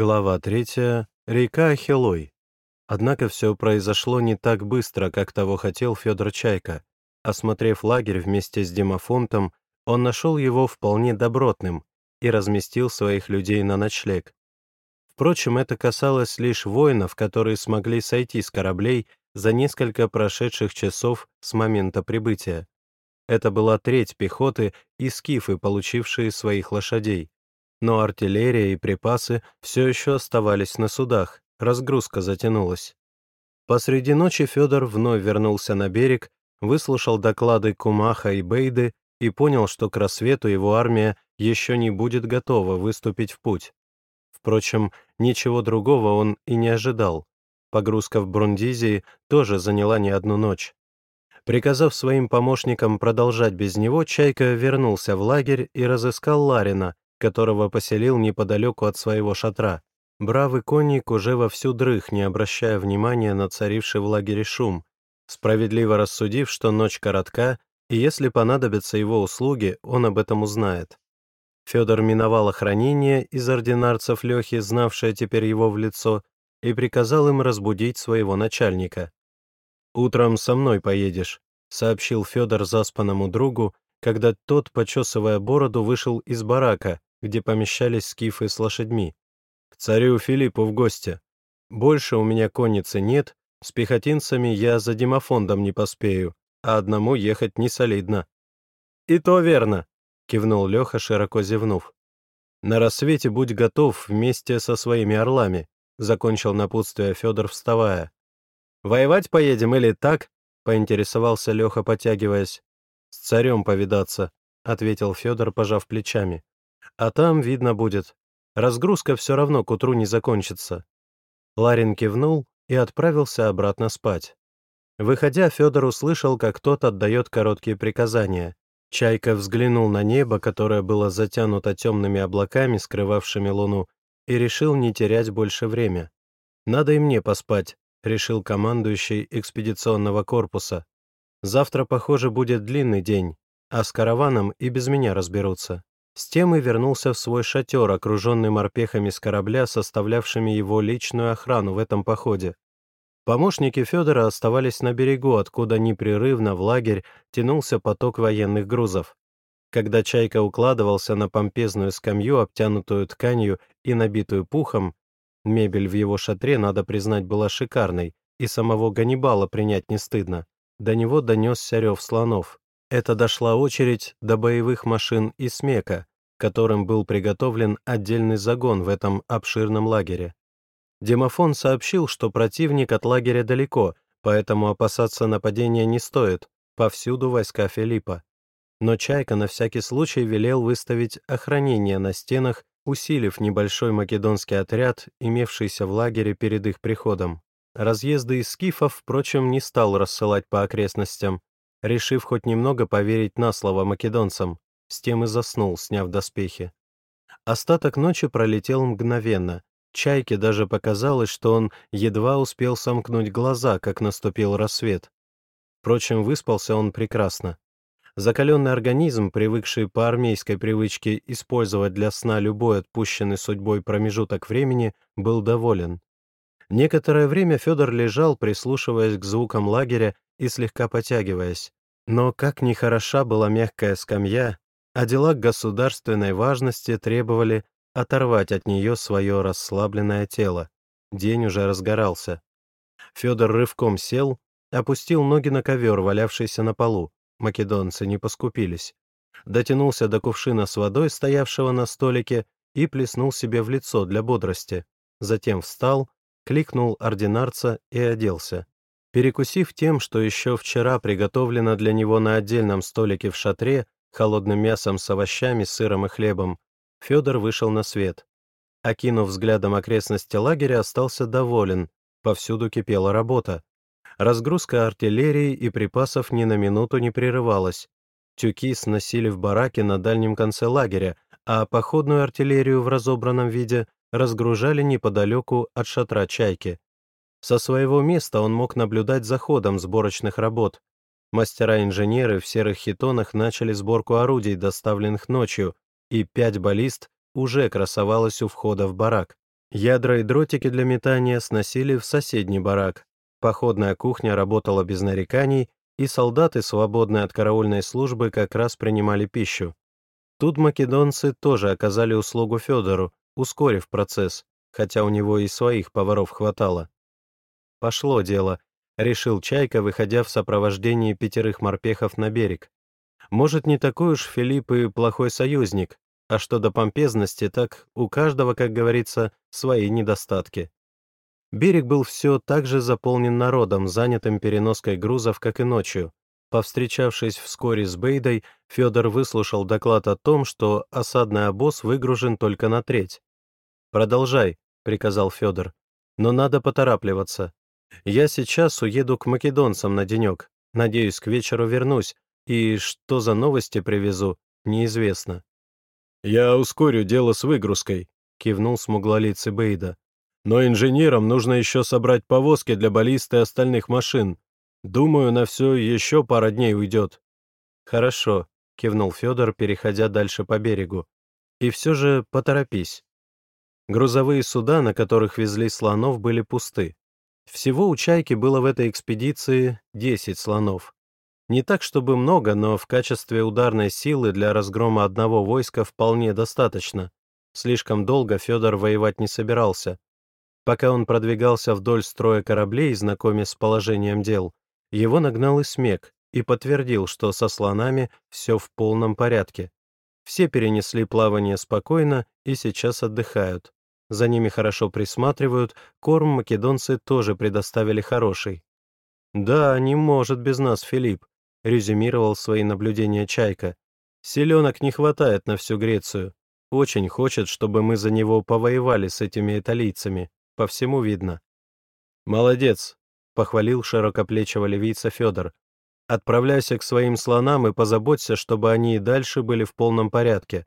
Глава 3. Река Ахилой. Однако все произошло не так быстро, как того хотел Федор Чайка. Осмотрев лагерь вместе с Демофонтом, он нашел его вполне добротным и разместил своих людей на ночлег. Впрочем, это касалось лишь воинов, которые смогли сойти с кораблей за несколько прошедших часов с момента прибытия. Это была треть пехоты и скифы, получившие своих лошадей но артиллерия и припасы все еще оставались на судах, разгрузка затянулась. Посреди ночи Федор вновь вернулся на берег, выслушал доклады Кумаха и Бейды и понял, что к рассвету его армия еще не будет готова выступить в путь. Впрочем, ничего другого он и не ожидал. Погрузка в Брундизии тоже заняла не одну ночь. Приказав своим помощникам продолжать без него, Чайка вернулся в лагерь и разыскал Ларина, которого поселил неподалеку от своего шатра. Бравый конник уже вовсю дрых, не обращая внимания на царивший в лагере шум, справедливо рассудив, что ночь коротка, и если понадобятся его услуги, он об этом узнает. Федор миновал охранение из ординарцев Лехи, знавшее теперь его в лицо, и приказал им разбудить своего начальника. «Утром со мной поедешь», — сообщил Федор заспанному другу, когда тот, почесывая бороду, вышел из барака, где помещались скифы с лошадьми. К царю Филиппу в гости. Больше у меня конницы нет, с пехотинцами я за демофондом не поспею, а одному ехать не солидно. «И то верно», — кивнул Леха, широко зевнув. «На рассвете будь готов вместе со своими орлами», — закончил напутствие Федор, вставая. «Воевать поедем или так?» — поинтересовался Леха, потягиваясь. «С царем повидаться», — ответил Федор, пожав плечами. А там видно будет. Разгрузка все равно к утру не закончится. Ларин кивнул и отправился обратно спать. Выходя, Федор услышал, как тот отдает короткие приказания. Чайка взглянул на небо, которое было затянуто темными облаками, скрывавшими луну, и решил не терять больше время. «Надо и мне поспать», — решил командующий экспедиционного корпуса. «Завтра, похоже, будет длинный день, а с караваном и без меня разберутся». С тем и вернулся в свой шатер, окруженный морпехами с корабля, составлявшими его личную охрану в этом походе. Помощники Федора оставались на берегу, откуда непрерывно в лагерь тянулся поток военных грузов. Когда Чайка укладывался на помпезную скамью, обтянутую тканью и набитую пухом, мебель в его шатре, надо признать, была шикарной, и самого Ганнибала принять не стыдно. До него донесся рев слонов. Это дошла очередь до боевых машин и смека, которым был приготовлен отдельный загон в этом обширном лагере. Демофон сообщил, что противник от лагеря далеко, поэтому опасаться нападения не стоит, повсюду войска Филиппа. Но Чайка на всякий случай велел выставить охранение на стенах, усилив небольшой македонский отряд, имевшийся в лагере перед их приходом. Разъезды из скифов, впрочем, не стал рассылать по окрестностям, решив хоть немного поверить на слово македонцам, с тем и заснул, сняв доспехи. Остаток ночи пролетел мгновенно. Чайке даже показалось, что он едва успел сомкнуть глаза, как наступил рассвет. Впрочем, выспался он прекрасно. Закаленный организм, привыкший по армейской привычке использовать для сна любой отпущенный судьбой промежуток времени, был доволен. Некоторое время Федор лежал, прислушиваясь к звукам лагеря и слегка потягиваясь. Но как нехороша была мягкая скамья, а дела государственной важности требовали оторвать от нее свое расслабленное тело. День уже разгорался. Федор рывком сел, опустил ноги на ковер, валявшийся на полу. Македонцы не поскупились. Дотянулся до кувшина с водой, стоявшего на столике, и плеснул себе в лицо для бодрости. Затем встал, кликнул ординарца и оделся. Перекусив тем, что еще вчера приготовлено для него на отдельном столике в шатре, холодным мясом с овощами, сыром и хлебом, Федор вышел на свет. Окинув взглядом окрестности лагеря, остался доволен, повсюду кипела работа. Разгрузка артиллерии и припасов ни на минуту не прерывалась. Тюки сносили в бараки на дальнем конце лагеря, а походную артиллерию в разобранном виде разгружали неподалеку от шатра «Чайки». Со своего места он мог наблюдать за ходом сборочных работ. Мастера-инженеры в серых хитонах начали сборку орудий, доставленных ночью, и пять баллист уже красовалось у входа в барак. Ядра и дротики для метания сносили в соседний барак. Походная кухня работала без нареканий, и солдаты, свободные от караульной службы, как раз принимали пищу. Тут македонцы тоже оказали услугу Федору, ускорив процесс, хотя у него и своих поваров хватало. Пошло дело, решил Чайка, выходя в сопровождении пятерых морпехов на берег. Может, не такой уж Филипп и плохой союзник, а что до помпезности, так у каждого, как говорится, свои недостатки. Берег был все так же заполнен народом, занятым переноской грузов, как и ночью. Повстречавшись вскоре с Бейдой, Федор выслушал доклад о том, что осадный обоз выгружен только на треть. «Продолжай», — приказал Федор, — «но надо поторапливаться. Я сейчас уеду к македонцам на денек. Надеюсь, к вечеру вернусь, и что за новости привезу, неизвестно». «Я ускорю дело с выгрузкой», — кивнул смуглолицый Бейда. «Но инженерам нужно еще собрать повозки для баллист и остальных машин. Думаю, на все еще пара дней уйдет». «Хорошо», — кивнул Федор, переходя дальше по берегу. «И все же поторопись». Грузовые суда, на которых везли слонов, были пусты. Всего у «Чайки» было в этой экспедиции 10 слонов. Не так, чтобы много, но в качестве ударной силы для разгрома одного войска вполне достаточно. Слишком долго Федор воевать не собирался. Пока он продвигался вдоль строя кораблей, знакомясь с положением дел, его нагнал и смех и подтвердил, что со слонами все в полном порядке. Все перенесли плавание спокойно и сейчас отдыхают. За ними хорошо присматривают, корм македонцы тоже предоставили хороший. «Да, не может без нас Филипп», — резюмировал свои наблюдения Чайка. «Селенок не хватает на всю Грецию. Очень хочет, чтобы мы за него повоевали с этими италийцами. По всему видно». «Молодец», — похвалил широкоплечего ливийца Федор. «Отправляйся к своим слонам и позаботься, чтобы они и дальше были в полном порядке.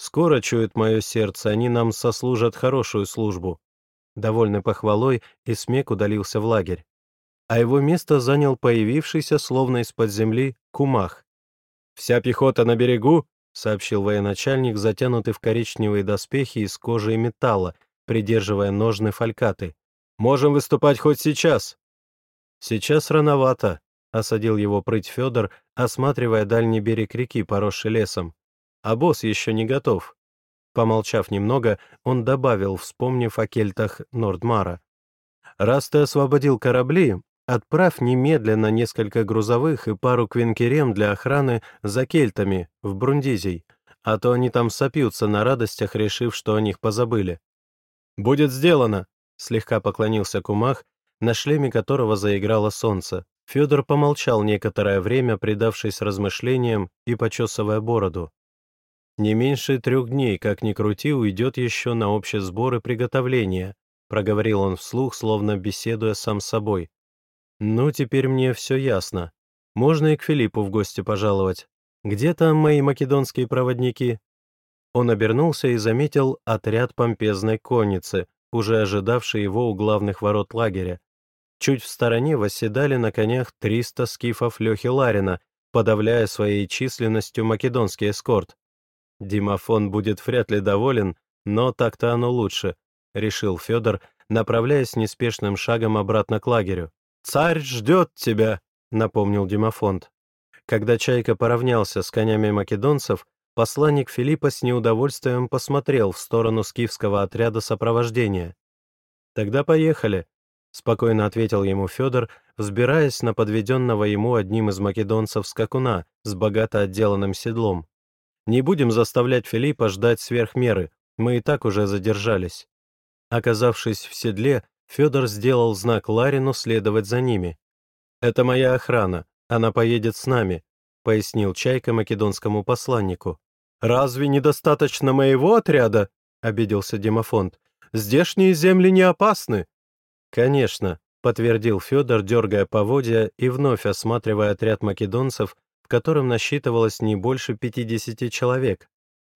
Скоро, чует мое сердце, они нам сослужат хорошую службу». Довольный похвалой, Исмек удалился в лагерь а его место занял появившийся, словно из-под земли, кумах. «Вся пехота на берегу», — сообщил военачальник, затянутый в коричневые доспехи из кожи и металла, придерживая ножны фалькаты. «Можем выступать хоть сейчас». «Сейчас рановато», — осадил его прыть Федор, осматривая дальний берег реки, поросший лесом. «А босс еще не готов». Помолчав немного, он добавил, вспомнив о кельтах Нордмара. «Раз ты освободил корабли, Отправь немедленно несколько грузовых и пару квинкерем для охраны за кельтами, в Брундизий, а то они там сопьются на радостях, решив, что о них позабыли. «Будет сделано!» — слегка поклонился Кумах, на шлеме которого заиграло солнце. Федор помолчал некоторое время, предавшись размышлениям и почесывая бороду. «Не меньше трех дней, как ни крути, уйдет еще на общие сборы приготовления», проговорил он вслух, словно беседуя сам с собой. «Ну, теперь мне все ясно. Можно и к Филиппу в гости пожаловать. Где там мои македонские проводники?» Он обернулся и заметил отряд помпезной конницы, уже ожидавший его у главных ворот лагеря. Чуть в стороне восседали на конях 300 скифов Лехи Ларина, подавляя своей численностью македонский эскорт. Димафон будет вряд ли доволен, но так-то оно лучше, — решил Федор, направляясь неспешным шагом обратно к лагерю. «Царь ждет тебя», — напомнил Димофонт. Когда Чайка поравнялся с конями македонцев, посланник Филиппа с неудовольствием посмотрел в сторону скифского отряда сопровождения. «Тогда поехали», — спокойно ответил ему Федор, взбираясь на подведенного ему одним из македонцев скакуна с богато отделанным седлом. «Не будем заставлять Филиппа ждать сверх меры, мы и так уже задержались». Оказавшись в седле, Федор сделал знак Ларину следовать за ними. «Это моя охрана, она поедет с нами», — пояснил Чайка македонскому посланнику. «Разве недостаточно моего отряда?» — обиделся Демофонт. «Здешние земли не опасны». «Конечно», — подтвердил Федор, дергая поводья и вновь осматривая отряд македонцев, котором насчитывалось не больше 50 человек.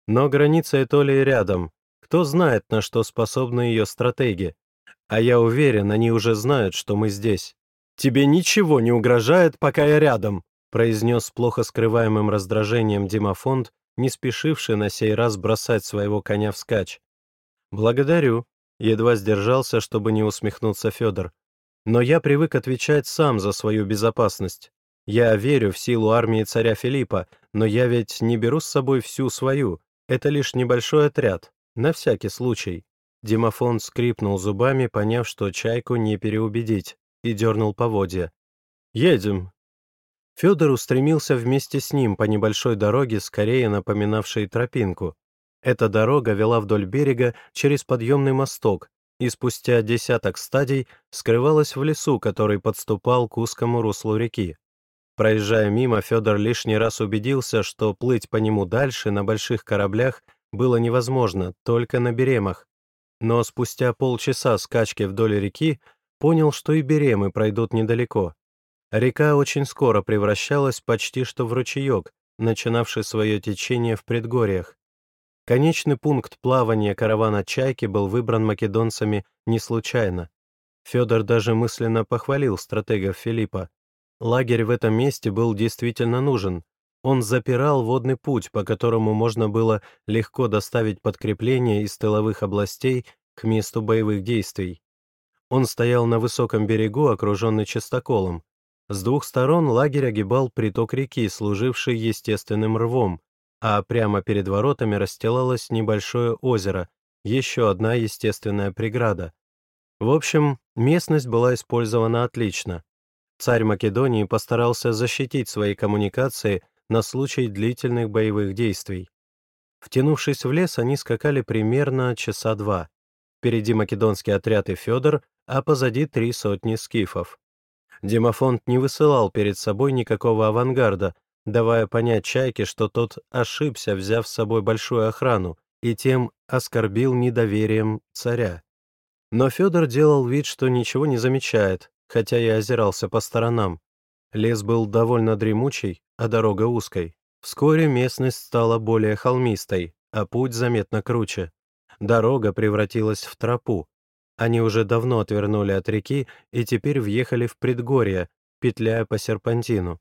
Но граница Этолии рядом. Кто знает, на что способны ее стратеги. А я уверен, они уже знают, что мы здесь. Тебе ничего не угрожает, пока я рядом, произнес плохо скрываемым раздражением Димофонд, не спешивший на сей раз бросать своего коня вскачь. «Благодарю», Едва сдержался, чтобы не усмехнуться Федор. «Но я привык отвечать сам за свою безопасность. Я верю в силу армии царя Филиппа, но я ведь не беру с собой всю свою. Это лишь небольшой отряд, на всякий случай». Димофон скрипнул зубами, поняв, что чайку не переубедить, и дернул поводья. «Едем!» Федор устремился вместе с ним по небольшой дороге, скорее напоминавшей тропинку. Эта дорога вела вдоль берега через подъемный мосток, и спустя десяток стадий скрывалась в лесу, который подступал к узкому руслу реки. Проезжая мимо, Федор лишний раз убедился, что плыть по нему дальше на больших кораблях было невозможно, только на беремах. Но спустя полчаса скачки вдоль реки понял, что и беремы пройдут недалеко. Река очень скоро превращалась почти что в ручеек, начинавший свое течение в предгорьях. Конечный пункт плавания каравана «Чайки» был выбран македонцами не случайно. Федор даже мысленно похвалил стратегов Филиппа. Лагерь в этом месте был действительно нужен. Он запирал водный путь, по которому можно было легко доставить подкрепление из тыловых областей к месту боевых действий. Он стоял на высоком берегу, окруженный частоколом. С двух сторон лагерь огибал приток реки, служивший естественным рвом, а прямо перед воротами расстилалось небольшое озеро, еще одна естественная преграда. В общем, местность была использована отлично. Царь Македонии постарался защитить свои коммуникации на случай длительных боевых действий. Втянувшись в лес, они скакали примерно часа два. Впереди македонский отряд и Федор, а позади три сотни скифов. Демофонт не высылал перед собой никакого авангарда, давая понять Чайке, что тот ошибся, взяв с собой большую охрану, и тем оскорбил недоверием царя. Но Федор делал вид, что ничего не замечает, хотя и озирался по сторонам. Лес был довольно дремучий, а дорога узкой. Вскоре местность стала более холмистой, а путь заметно круче. Дорога превратилась в тропу. Они уже давно отвернули от реки и теперь въехали в предгорье, петляя по серпантину.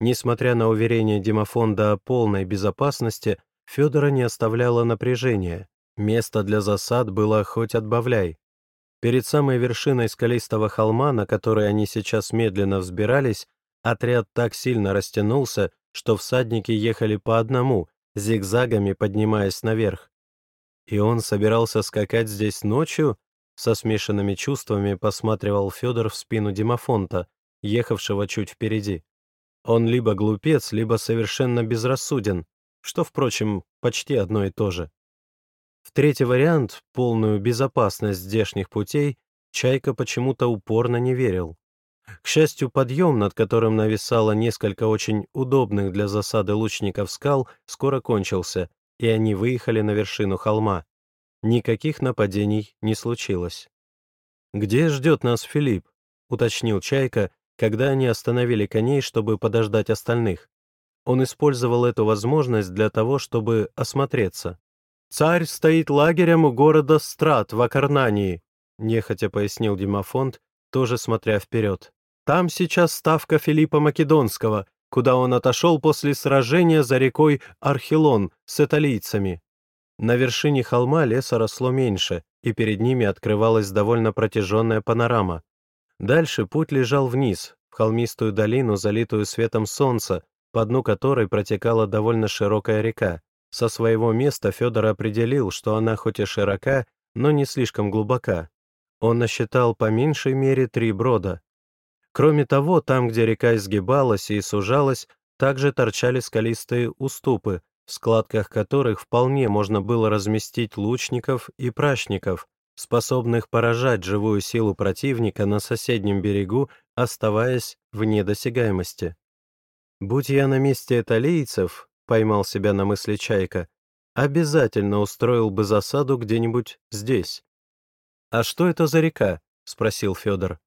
Несмотря на уверение Димофонда о полной безопасности, Федора не оставляло напряжения. Место для засад было хоть отбавляй. Перед самой вершиной скалистого холма, на который они сейчас медленно взбирались, отряд так сильно растянулся, что всадники ехали по одному, зигзагами поднимаясь наверх. И он собирался скакать здесь ночью? Со смешанными чувствами посматривал Федор в спину Димофонта, ехавшего чуть впереди. Он либо глупец, либо совершенно безрассуден, что, впрочем, почти одно и то же. В третий вариант, полную безопасность здешних путей, Чайка почему-то упорно не верил. К счастью, подъем, над которым нависало несколько очень удобных для засады лучников скал, скоро кончился, и они выехали на вершину холма. Никаких нападений не случилось. «Где ждет нас Филипп?» — уточнил Чайка, когда они остановили коней, чтобы подождать остальных. Он использовал эту возможность для того, чтобы осмотреться. «Царь стоит лагерем у города Страт в Акарнании», — нехотя пояснил Димофонт, тоже смотря вперед. «Там сейчас ставка Филиппа Македонского, куда он отошел после сражения за рекой Архилон с италийцами». На вершине холма леса росло меньше, и перед ними открывалась довольно протяженная панорама. Дальше путь лежал вниз, в холмистую долину, залитую светом солнца, по дну которой протекала довольно широкая река. Со своего места Федор определил, что она хоть и широка, но не слишком глубока. Он насчитал по меньшей мере три брода. Кроме того, там, где река изгибалась и сужалась, также торчали скалистые уступы, в складках которых вполне можно было разместить лучников и прачников, способных поражать живую силу противника на соседнем берегу, оставаясь вне досягаемости. Будь я на месте италийцев, поймал себя на мысли Чайка, обязательно устроил бы засаду где-нибудь здесь. «А что это за река?» — спросил Федор.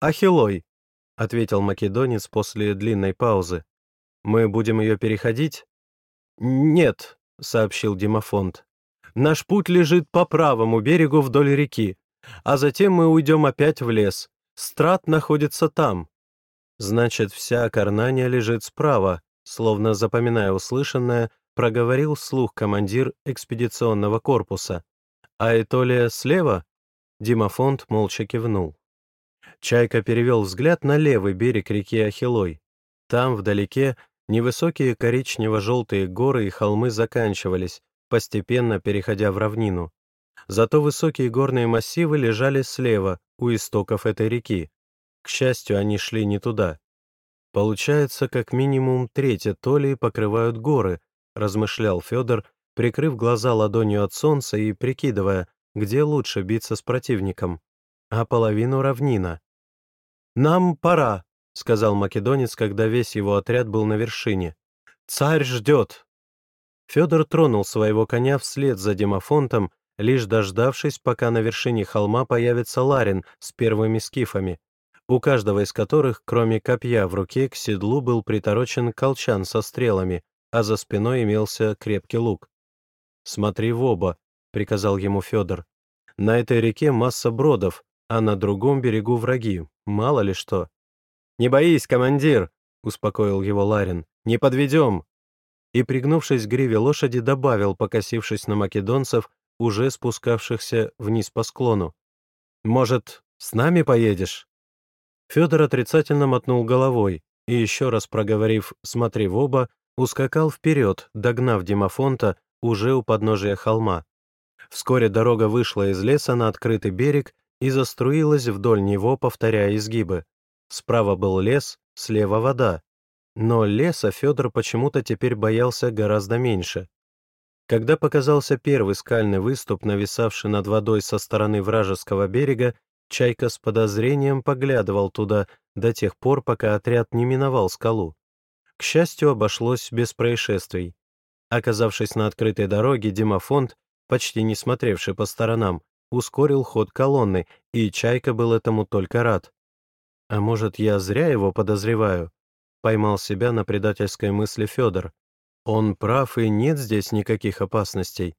«Ахилой», — ответил македонец после длинной паузы. «Мы будем ее переходить?» «Нет», — сообщил Димофонт. «Наш путь лежит по правому берегу вдоль реки, а затем мы уйдем опять в лес. Страт находится там». «Значит, вся Карнания лежит справа», Словно запоминая услышанное, проговорил вслух командир экспедиционного корпуса. А Этолия слева?» Димафонт молча кивнул. Чайка перевел взгляд на левый берег реки Ахилой. Там, вдалеке, невысокие коричнево-желтые горы и холмы заканчивались, постепенно переходя в равнину. Зато высокие горные массивы лежали слева, у истоков этой реки. К счастью, они шли не туда. Получается, как минимум треть Толии покрывают горы, размышлял Федор, прикрыв глаза ладонью от солнца и прикидывая, где лучше биться с противником. А половину равнина. «Нам пора», — сказал македонец, когда весь его отряд был на вершине. «Царь ждет». Федор тронул своего коня вслед за Демофонтом, лишь дождавшись, пока на вершине холма появится Ларин с первыми скифами, у каждого из которых, кроме копья в руке, к седлу был приторочен колчан со стрелами, а за спиной имелся крепкий лук. «Смотри в оба», — приказал ему Федор. «На этой реке масса бродов, а на другом берегу враги, мало ли что». «Не боись, командир», — успокоил его Ларин, — «не подведем». И, пригнувшись к гриве лошади, добавил, покосившись на македонцев, уже спускавшихся вниз по склону. «Может, с нами поедешь?» Федор отрицательно мотнул головой и, еще раз проговорив «смотри в оба», ускакал вперед, догнав Димафонта уже у подножия холма. Вскоре дорога вышла из леса на открытый берег и заструилась вдоль него, повторяя изгибы. Справа был лес, слева вода. Но леса Федор почему-то теперь боялся гораздо меньше. Когда показался первый скальный выступ, нависавший над водой со стороны вражеского берега, Чайка с подозрением поглядывал туда до тех пор, пока отряд не миновал скалу. К счастью, обошлось без происшествий. Оказавшись на открытой дороге, Димафонт, почти не смотревший по сторонам, ускорил ход колонны, и Чайка был этому только рад. «А может, я зря его подозреваю?» — поймал себя на предательской мысли Федор. Он прав, и нет здесь никаких опасностей.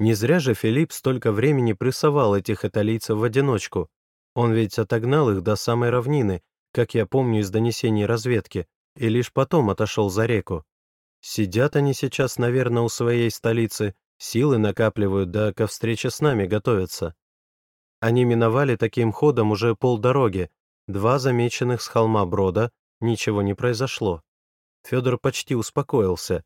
Не зря же Филипп столько времени прессовал этих италийцев в одиночку. Он ведь отогнал их до самой равнины, как я помню из донесений разведки, и лишь потом отошел за реку. Сидят они сейчас, наверное, у своей столицы, силы накапливают, да ко встрече с нами готовятся. Они миновали таким ходом уже полдороги, два замеченных с холма брода, ничего не произошло. Федор почти успокоился.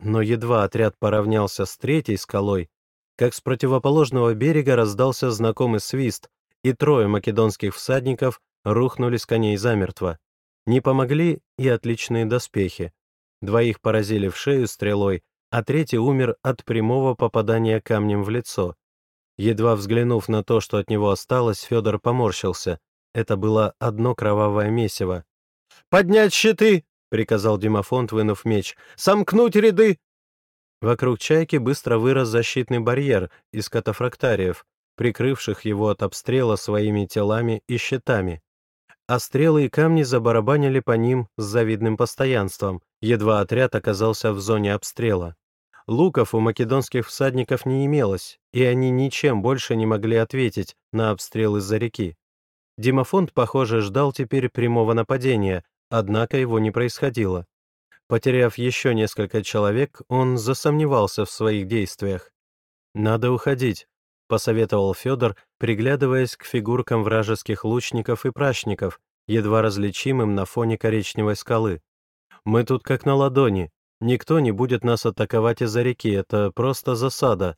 Но едва отряд поравнялся с третьей скалой, как с противоположного берега раздался знакомый свист, и трое македонских всадников рухнули с коней замертво. Не помогли и отличные доспехи. Двоих поразили в шею стрелой, а третий умер от прямого попадания камнем в лицо. Едва взглянув на то, что от него осталось, Федор поморщился. Это было одно кровавое месиво. «Поднять щиты!» — приказал Димофонт, вынув меч. «Сомкнуть ряды!» Вокруг чайки быстро вырос защитный барьер из катафрактариев, прикрывших его от обстрела своими телами и щитами. А стрелы и камни забарабанили по ним с завидным постоянством, едва отряд оказался в зоне обстрела. Луков у македонских всадников не имелось, и они ничем больше не могли ответить на обстрел из-за реки. Димофонт, похоже, ждал теперь прямого нападения, Однако его не происходило. Потеряв еще несколько человек, он засомневался в своих действиях. «Надо уходить», — посоветовал Федор, приглядываясь к фигуркам вражеских лучников и прачников, едва различимым на фоне коричневой скалы. «Мы тут как на ладони. Никто не будет нас атаковать из-за реки, это просто засада».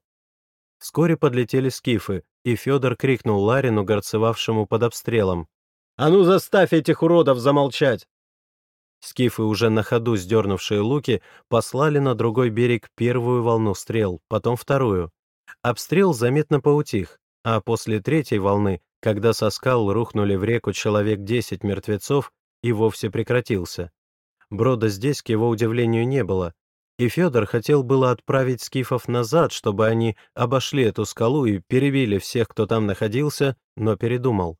Вскоре подлетели скифы, и Федор крикнул Ларину, горцевавшему под обстрелом. «А ну заставь этих уродов замолчать!» Скифы, уже на ходу сдернувшие луки, послали на другой берег первую волну стрел, потом вторую. Обстрел заметно поутих, а после третьей волны, когда со скал рухнули в реку человек десять мертвецов, и вовсе прекратился. Брода здесь, к его удивлению, не было, и Федор хотел было отправить скифов назад, чтобы они обошли эту скалу и перебили всех, кто там находился, но передумал.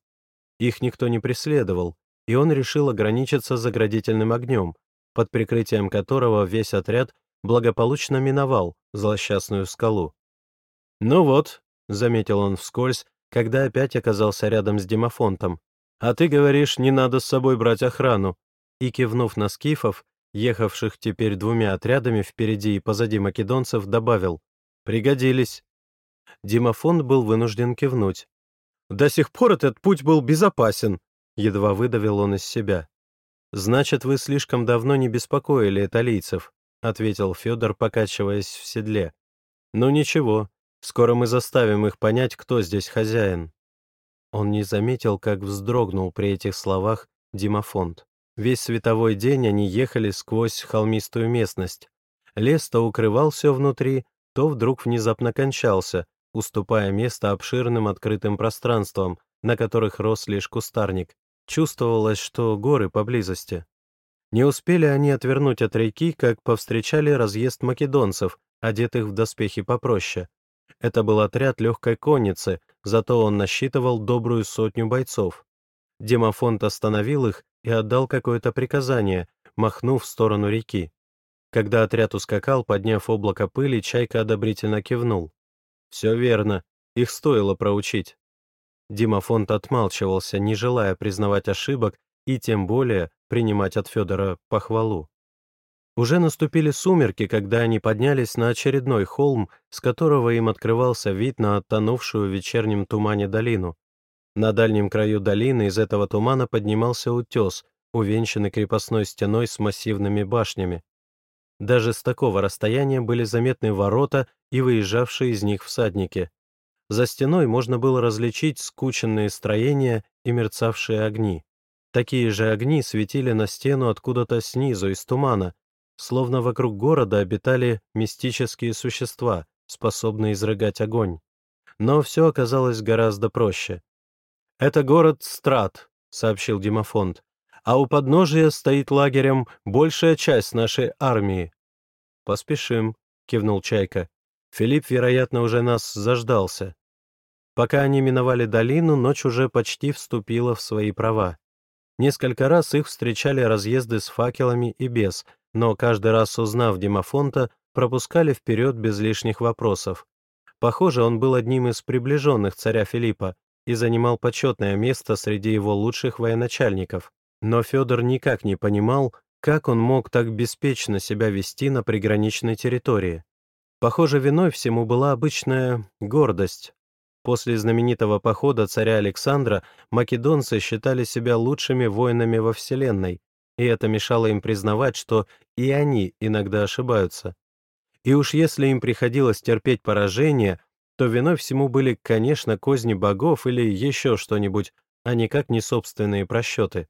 Их никто не преследовал, и он решил ограничиться заградительным огнем, под прикрытием которого весь отряд благополучно миновал злосчастную скалу. «Ну вот», — заметил он вскользь, когда опять оказался рядом с Димофонтом, «а ты говоришь, не надо с собой брать охрану», и, кивнув на скифов, ехавших теперь двумя отрядами впереди и позади македонцев, добавил «пригодились». Димофон был вынужден кивнуть. «До сих пор этот путь был безопасен», — едва выдавил он из себя. «Значит, вы слишком давно не беспокоили италийцев», — ответил Федор, покачиваясь в седле. «Ну ничего, скоро мы заставим их понять, кто здесь хозяин». Он не заметил, как вздрогнул при этих словах Димофонт. Весь световой день они ехали сквозь холмистую местность. Лес то укрывал все внутри, то вдруг внезапно кончался, уступая место обширным открытым пространствам, на которых рос лишь кустарник. Чувствовалось, что горы поблизости. Не успели они отвернуть от реки, как повстречали разъезд македонцев, одетых в доспехи попроще. Это был отряд легкой конницы, зато он насчитывал добрую сотню бойцов. Демофонт остановил их и отдал какое-то приказание, махнув в сторону реки. Когда отряд ускакал, подняв облако пыли, Чайка одобрительно кивнул. «Все верно, их стоило проучить». Димофонт отмалчивался, не желая признавать ошибок и тем более принимать от Федора похвалу. Уже наступили сумерки, когда они поднялись на очередной холм, с которого им открывался вид на оттонувшую в вечернем тумане долину. На дальнем краю долины из этого тумана поднимался утес, увенчанный крепостной стеной с массивными башнями. Даже с такого расстояния были заметны ворота и выезжавшие из них всадники. За стеной можно было различить скученные строения и мерцавшие огни. Такие же огни светили на стену откуда-то снизу, из тумана, словно вокруг города обитали мистические существа, способные изрыгать огонь. Но все оказалось гораздо проще. «Это город Страт», — сообщил Димофонт, «а у подножия стоит лагерем большая часть нашей армии». «Поспешим», — кивнул Чайка. «Филипп, вероятно, уже нас заждался». Пока они миновали долину, ночь уже почти вступила в свои права. Несколько раз их встречали разъезды с факелами и без, но каждый раз, узнав Димофонта, пропускали вперед без лишних вопросов. Похоже, он был одним из приближенных царя Филиппа, и занимал почетное место среди его лучших военачальников. Но Федор никак не понимал, как он мог так беспечно себя вести на приграничной территории. Похоже, виной всему была обычная гордость. После знаменитого похода царя Александра македонцы считали себя лучшими воинами во Вселенной, и это мешало им признавать, что и они иногда ошибаются. И уж если им приходилось терпеть поражение, то виной всему были, конечно, козни богов или еще что-нибудь, а никак не собственные просчеты.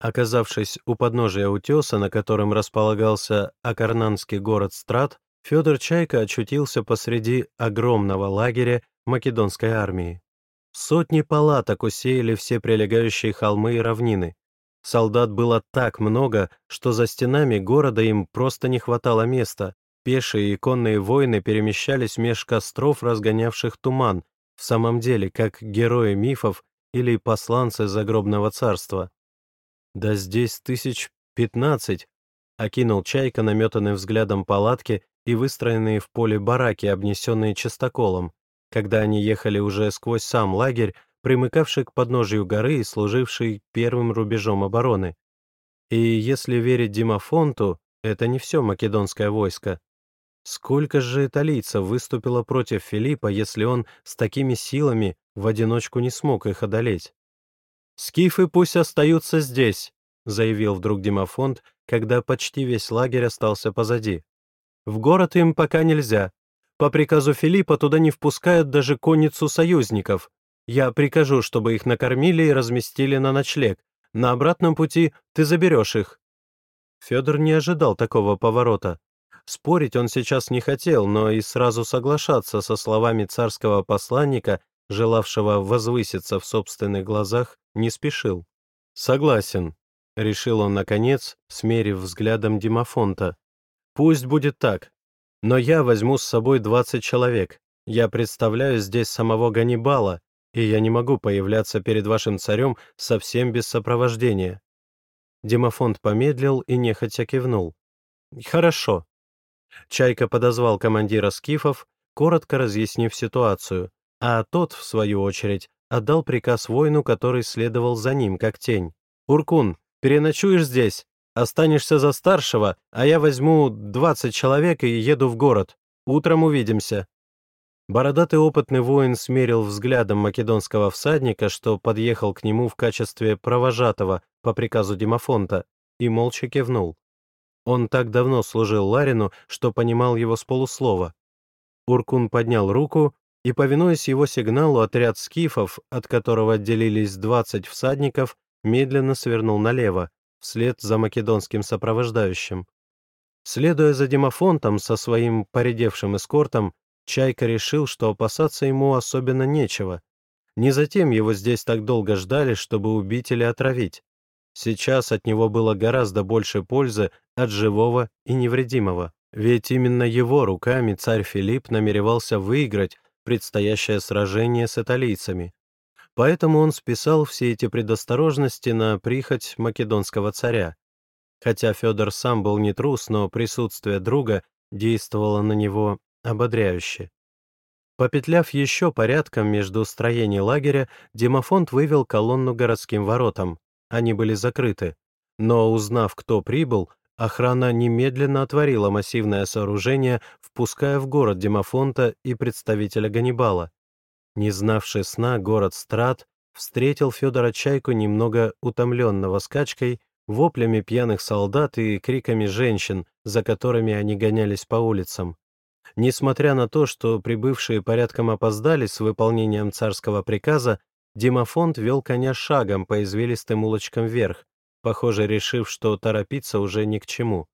Оказавшись у подножия утеса, на котором располагался Акарнанский город Страт, Федор Чайка очутился посреди огромного лагеря македонской армии. Сотни палаток усеяли все прилегающие холмы и равнины. Солдат было так много, что за стенами города им просто не хватало места, Пешие и конные воины перемещались меж костров, разгонявших туман, в самом деле, как герои мифов или посланцы загробного царства. «Да здесь тысяч пятнадцать», — окинул Чайка наметанным взглядом палатки и выстроенные в поле бараки, обнесенные частоколом, когда они ехали уже сквозь сам лагерь, примыкавший к подножию горы и служивший первым рубежом обороны. И если верить Димофонту, это не все македонское войско. Сколько же италийцев выступило против Филиппа, если он с такими силами в одиночку не смог их одолеть? «Скифы пусть остаются здесь», — заявил вдруг Димофонт, когда почти весь лагерь остался позади. «В город им пока нельзя. По приказу Филиппа туда не впускают даже конницу союзников. Я прикажу, чтобы их накормили и разместили на ночлег. На обратном пути ты заберешь их». Федор не ожидал такого поворота. Спорить он сейчас не хотел, но и сразу соглашаться со словами царского посланника, желавшего возвыситься в собственных глазах, не спешил. «Согласен», — решил он наконец, смерив взглядом Димофонта. «Пусть будет так. Но я возьму с собой двадцать человек. Я представляю здесь самого Ганнибала, и я не могу появляться перед вашим царем совсем без сопровождения». Димофонт помедлил и нехотя кивнул. «Хорошо. Чайка подозвал командира скифов, коротко разъяснив ситуацию, а тот, в свою очередь, отдал приказ воину, который следовал за ним, как тень. «Уркун, переночуешь здесь, останешься за старшего, а я возьму 20 человек и еду в город. Утром увидимся». Бородатый опытный воин смерил взглядом македонского всадника, что подъехал к нему в качестве провожатого по приказу Димофонта, и молча кивнул. Он так давно служил Ларину, что понимал его с полуслова. Уркун поднял руку, и, повинуясь его сигналу, отряд скифов, от которого отделились 20 всадников, медленно свернул налево, вслед за македонским сопровождающим. Следуя за Димофонтом со своим поредевшим эскортом, Чайка решил, что опасаться ему особенно нечего. Не затем его здесь так долго ждали, чтобы убить или отравить. Сейчас от него было гораздо больше пользы от живого и невредимого. Ведь именно его руками царь Филипп намеревался выиграть предстоящее сражение с италийцами. Поэтому он списал все эти предосторожности на прихоть македонского царя. Хотя Федор сам был не трус, но присутствие друга действовало на него ободряюще. Попетляв еще порядком между строений лагеря, Демофонт вывел колонну городским воротам. Они были закрыты. Но, узнав, кто прибыл, охрана немедленно отворила массивное сооружение, впуская в город Демофонта и представителя Ганнибала. Не знавший сна, город Страт встретил Федора Чайку немного утомленного скачкой, воплями пьяных солдат и криками женщин, за которыми они гонялись по улицам. Несмотря на то, что прибывшие порядком опоздали с выполнением царского приказа, Димофонт вел коня шагом по извилистым улочкам вверх, похоже, решив, что торопиться уже ни к чему.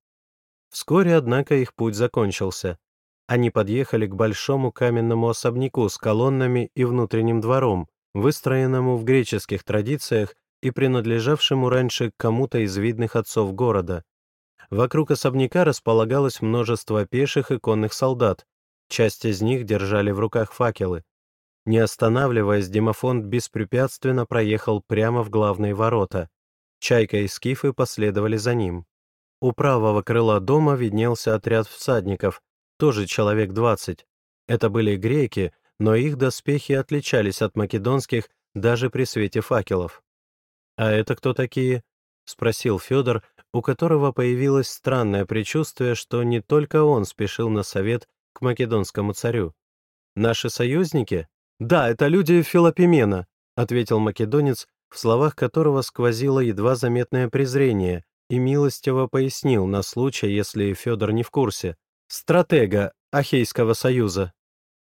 Вскоре, однако, их путь закончился. Они подъехали к большому каменному особняку с колоннами и внутренним двором, выстроенному в греческих традициях и принадлежавшему раньше кому-то из видных отцов города. Вокруг особняка располагалось множество пеших и конных солдат, часть из них держали в руках факелы. Не останавливаясь, Демофонт беспрепятственно проехал прямо в главные ворота. Чайка и скифы последовали за ним. У правого крыла дома виднелся отряд всадников, тоже человек двадцать. Это были греки, но их доспехи отличались от македонских даже при свете факелов. «А это кто такие?» — спросил Федор, у которого появилось странное предчувствие, что не только он спешил на совет к македонскому царю. «Наши союзники?» «Да, это люди Филопимена», — ответил македонец, в словах которого сквозило едва заметное презрение, и милостиво пояснил на случай, если Федор не в курсе. «Стратега Ахейского союза».